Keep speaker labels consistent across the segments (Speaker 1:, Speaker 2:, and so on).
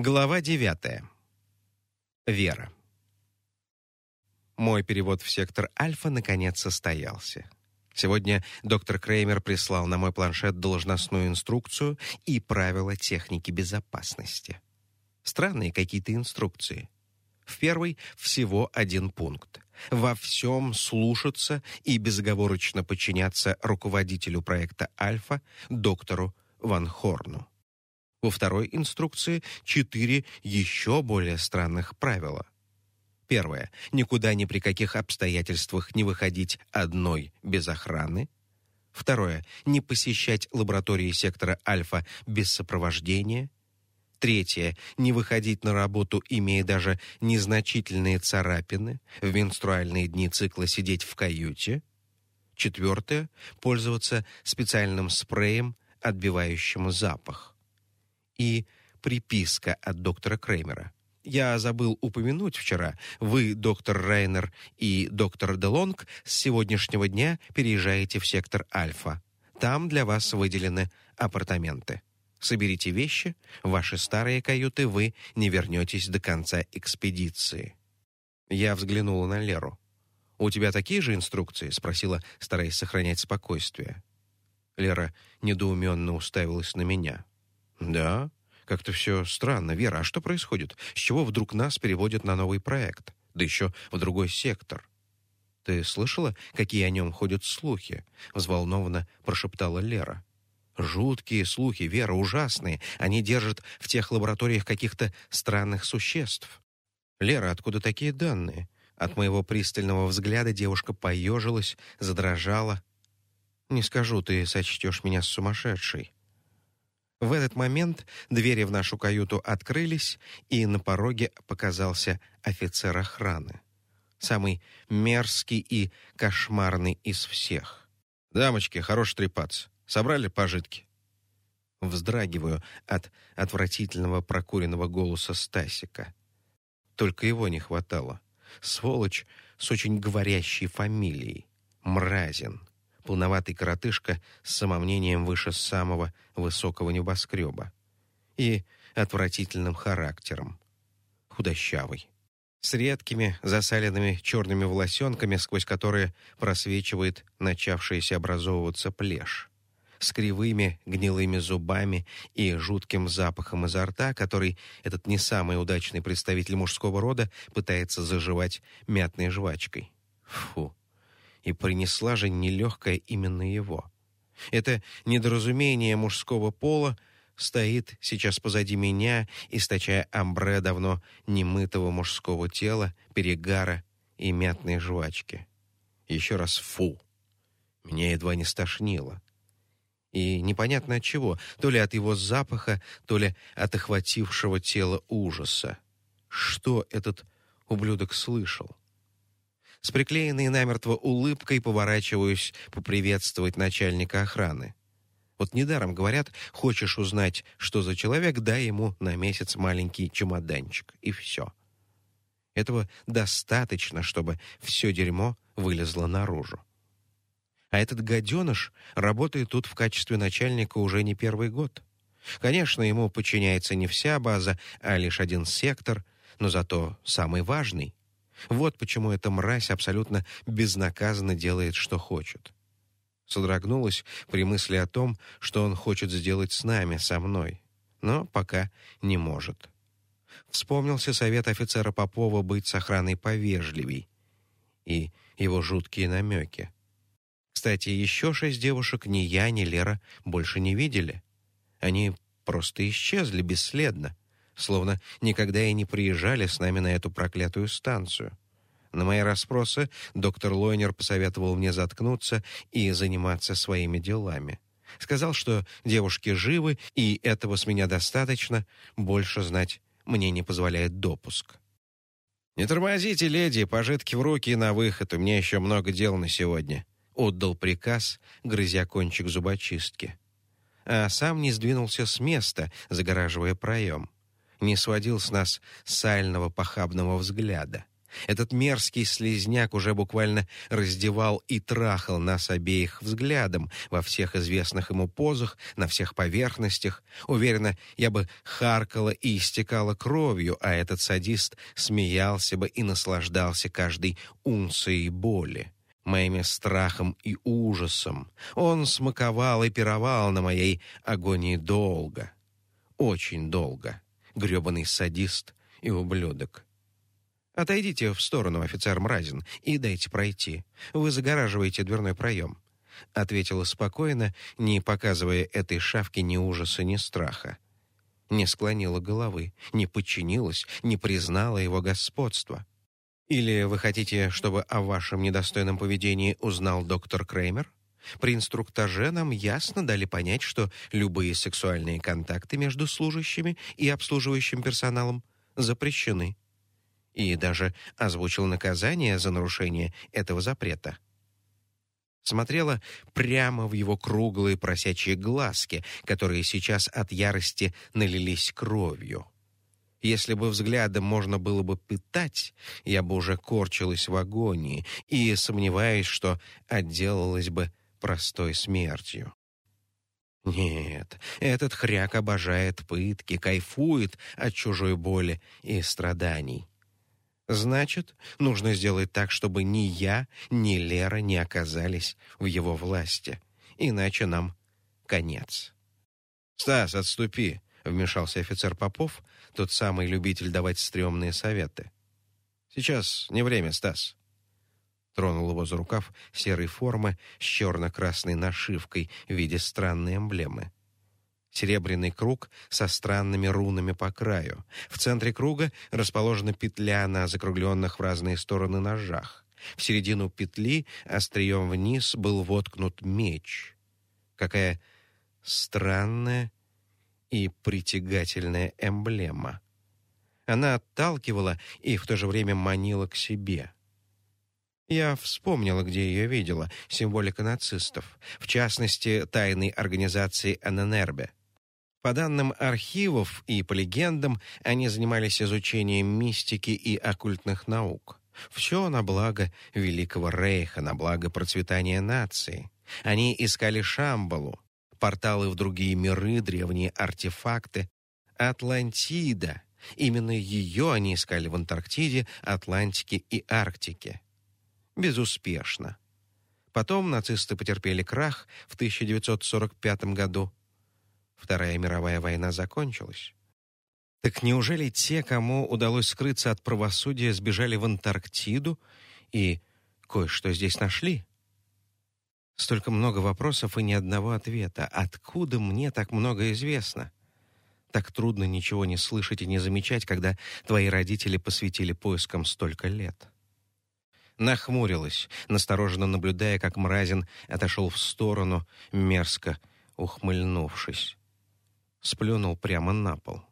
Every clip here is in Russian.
Speaker 1: Глава 9. Вера. Мой перевод в сектор Альфа наконец состоялся. Сегодня доктор Креймер прислал на мой планшет должностную инструкцию и правила техники безопасности. Странные какие-то инструкции. В первой всего один пункт. Во всем слушаться и безоговорочно подчиняться руководителю проекта «Альфа» доктору Ван Хорну. Во второй инструкции четыре еще более странных правила. Первое. Никуда ни при каких обстоятельствах не выходить одной без охраны. Второе. Не посещать лаборатории сектора Альфа без сопровождения. Третье. Не выходить на работу, имея даже незначительные царапины. В менструальные дни цикла сидеть в каюте. Четвертое. Пользоваться специальным спреем, отбивающим запах и приписка от доктора Креймера. Я забыл упомянуть вчера, вы, доктор Рейнер и доктор Делонг, с сегодняшнего дня переезжаете в сектор Альфа. Там для вас выделены апартаменты. Соберите вещи, ваши старые каюты вы не вернетесь до конца экспедиции. Я взглянула на Леру. «У тебя такие же инструкции?» — спросила, стараясь сохранять спокойствие. Лера недоуменно уставилась на меня. «Да? Как-то все странно. Вера, а что происходит? С чего вдруг нас переводят на новый проект? Да еще в другой сектор?» «Ты слышала, какие о нем ходят слухи?» — взволнованно прошептала Лера. «Жуткие слухи, Вера, ужасные. Они держат в тех лабораториях каких-то странных существ». «Лера, откуда такие данные?» От моего пристального взгляда девушка поежилась, задрожала. «Не скажу, ты сочтешь меня сумасшедшей. В этот момент двери в нашу каюту открылись, и на пороге показался офицер охраны. Самый мерзкий и кошмарный из всех. «Дамочки, хорош трепаться. Собрали пожитки?» Вздрагиваю от отвратительного прокуренного голоса Стасика. Только его не хватало. Сволочь с очень говорящей фамилией. Мразин полноватый коротышка с самомнением выше самого высокого небоскреба и отвратительным характером. Худощавый. С редкими засаленными черными волосенками, сквозь которые просвечивает начавшаяся образовываться плешь. С кривыми гнилыми зубами и жутким запахом изо рта, который этот не самый удачный представитель мужского рода пытается заживать мятной жвачкой. Фу и принесла же нелегкая именно его. Это недоразумение мужского пола стоит сейчас позади меня, источая амбре давно немытого мужского тела, перегара и мятной жвачки. Еще раз фу. Меня едва не стошнило. И непонятно от чего, то ли от его запаха, то ли от охватившего тело ужаса. Что этот ублюдок слышал? С приклеенной намертво улыбкой поворачиваюсь поприветствовать начальника охраны. Вот недаром говорят, хочешь узнать, что за человек, дай ему на месяц маленький чемоданчик, и все. Этого достаточно, чтобы все дерьмо вылезло наружу. А этот гаденыш работает тут в качестве начальника уже не первый год. Конечно, ему подчиняется не вся база, а лишь один сектор, но зато самый важный. Вот почему эта мразь абсолютно безнаказанно делает, что хочет. Содрогнулась при мысли о том, что он хочет сделать с нами, со мной, но пока не может. Вспомнился совет офицера Попова быть с охраной повежливей и его жуткие намеки. Кстати, еще шесть девушек ни я, ни Лера больше не видели. Они просто исчезли бесследно словно никогда и не приезжали с нами на эту проклятую станцию. На мои расспросы доктор Лойнер посоветовал мне заткнуться и заниматься своими делами. Сказал, что девушки живы, и этого с меня достаточно, больше знать мне не позволяет допуск. «Не тормозите, леди, пожитки в руки и на выход, у меня еще много дел на сегодня», — отдал приказ, грызя кончик зубочистки. А сам не сдвинулся с места, загораживая проем не сводил с нас сального похабного взгляда. Этот мерзкий слезняк уже буквально раздевал и трахал нас обеих взглядом во всех известных ему позах, на всех поверхностях. Уверена, я бы харкала и истекала кровью, а этот садист смеялся бы и наслаждался каждой унцией боли моими страхом и ужасом. Он смаковал и пировал на моей агонии долго, очень долго, грёбаный садист и ублюдок. «Отойдите в сторону, офицер Мразин, и дайте пройти. Вы загораживаете дверной проем», — ответила спокойно, не показывая этой шавке ни ужаса, ни страха. Не склонила головы, не подчинилась, не признала его господства. Или вы хотите, чтобы о вашем недостойном поведении узнал доктор Креймер? При инструктаже нам ясно дали понять, что любые сексуальные контакты между служащими и обслуживающим персоналом запрещены. И даже озвучил наказание за нарушение этого запрета. Смотрела прямо в его круглые просячие глазки, которые сейчас от ярости налились кровью. Если бы взглядом можно было бы пытать, я бы уже корчилась в агонии и сомневаюсь, что отделалась бы простой смертью. Нет, этот хряк обожает пытки, кайфует от чужой боли и страданий. Значит, нужно сделать так, чтобы ни я, ни Лера не оказались в его власти. Иначе нам конец. «Стас, отступи!» — вмешался офицер Попов, тот самый любитель давать стрёмные советы. «Сейчас не время, Стас». Тронул его за рукав серой формы с черно-красной нашивкой в виде странной эмблемы. Серебряный круг со странными рунами по краю. В центре круга расположена петля на закругленных в разные стороны ножах. В середину петли острием вниз был воткнут меч. Какая странная и притягательная эмблема. Она отталкивала и в то же время манила к себе. Я вспомнила, где ее видела, символика нацистов, в частности, тайной организации ННРБ. По данным архивов и по легендам, они занимались изучением мистики и оккультных наук. Все на благо Великого Рейха, на благо процветания нации. Они искали Шамбалу, порталы в другие миры, древние артефакты. Атлантида. Именно ее они искали в Антарктиде, Атлантике и Арктике. Безуспешно. Потом нацисты потерпели крах в 1945 году. Вторая мировая война закончилась. Так неужели те, кому удалось скрыться от правосудия, сбежали в Антарктиду и кое-что здесь нашли? Столько много вопросов и ни одного ответа. Откуда мне так много известно? Так трудно ничего не слышать и не замечать, когда твои родители посвятили поискам столько лет. Нахмурилась, настороженно наблюдая, как Мразин отошел в сторону, мерзко ухмыльнувшись. Сплюнул прямо на пол.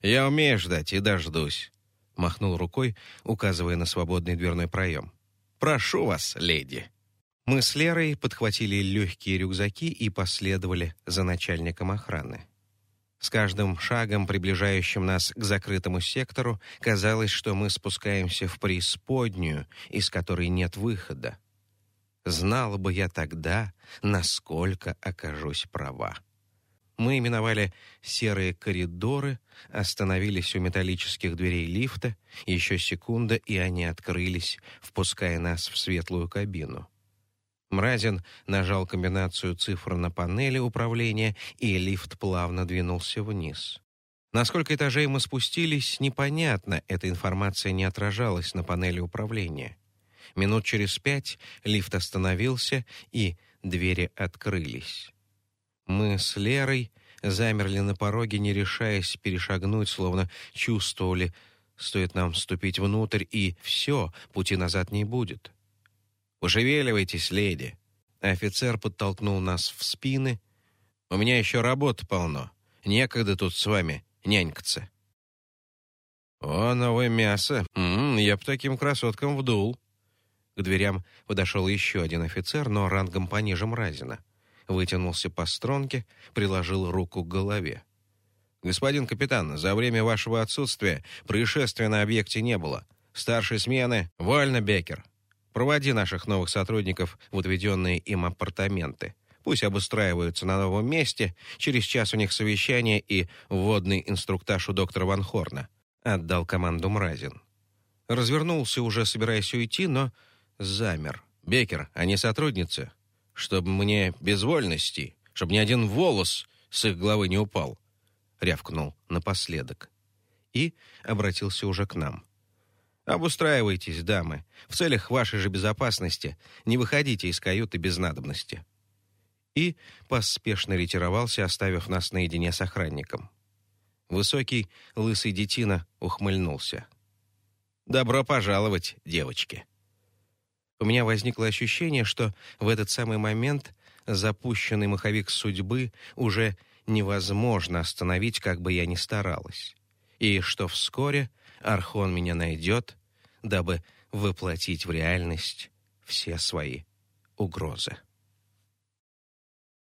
Speaker 1: «Я умею ждать и дождусь», — махнул рукой, указывая на свободный дверной проем. «Прошу вас, леди». Мы с Лерой подхватили легкие рюкзаки и последовали за начальником охраны. С каждым шагом, приближающим нас к закрытому сектору, казалось, что мы спускаемся в преисподнюю, из которой нет выхода. Знала бы я тогда, насколько окажусь права. Мы именовали серые коридоры, остановились у металлических дверей лифта, еще секунда, и они открылись, впуская нас в светлую кабину. Мразин нажал комбинацию цифр на панели управления, и лифт плавно двинулся вниз. На сколько этажей мы спустились, непонятно, эта информация не отражалась на панели управления. Минут через пять лифт остановился, и двери открылись. Мы с Лерой замерли на пороге, не решаясь перешагнуть, словно чувствовали, стоит нам вступить внутрь, и все, пути назад не будет. «Пошевеливайтесь, леди!» Офицер подтолкнул нас в спины. «У меня еще работы полно. Некогда тут с вами нянькаться». «О, новое мясо! М -м, я б таким красоткам вдул!» К дверям подошел еще один офицер, но рангом пониже Мразина. Вытянулся по струнке, приложил руку к голове. «Господин капитан, за время вашего отсутствия происшествия на объекте не было. Старшей смены вольно, Бекер. Проводи наших новых сотрудников в отведенные им апартаменты. Пусть обустраиваются на новом месте. Через час у них совещание и вводный инструктаж у доктора Ван Хорна. Отдал команду Мразин. Развернулся, уже собираясь уйти, но замер. «Бекер, они сотрудницы. Чтобы мне без вольности, чтобы ни один волос с их головы не упал», — рявкнул напоследок. И обратился уже к нам. «Обустраивайтесь, дамы. В целях вашей же безопасности не выходите из каюты без надобности». И поспешно ретировался, оставив нас наедине с охранником. Высокий, лысый детина ухмыльнулся. «Добро пожаловать, девочки!» У меня возникло ощущение, что в этот самый момент запущенный маховик судьбы уже невозможно остановить, как бы я ни старалась, и что вскоре Архон меня найдет, дабы воплотить в реальность все свои угрозы.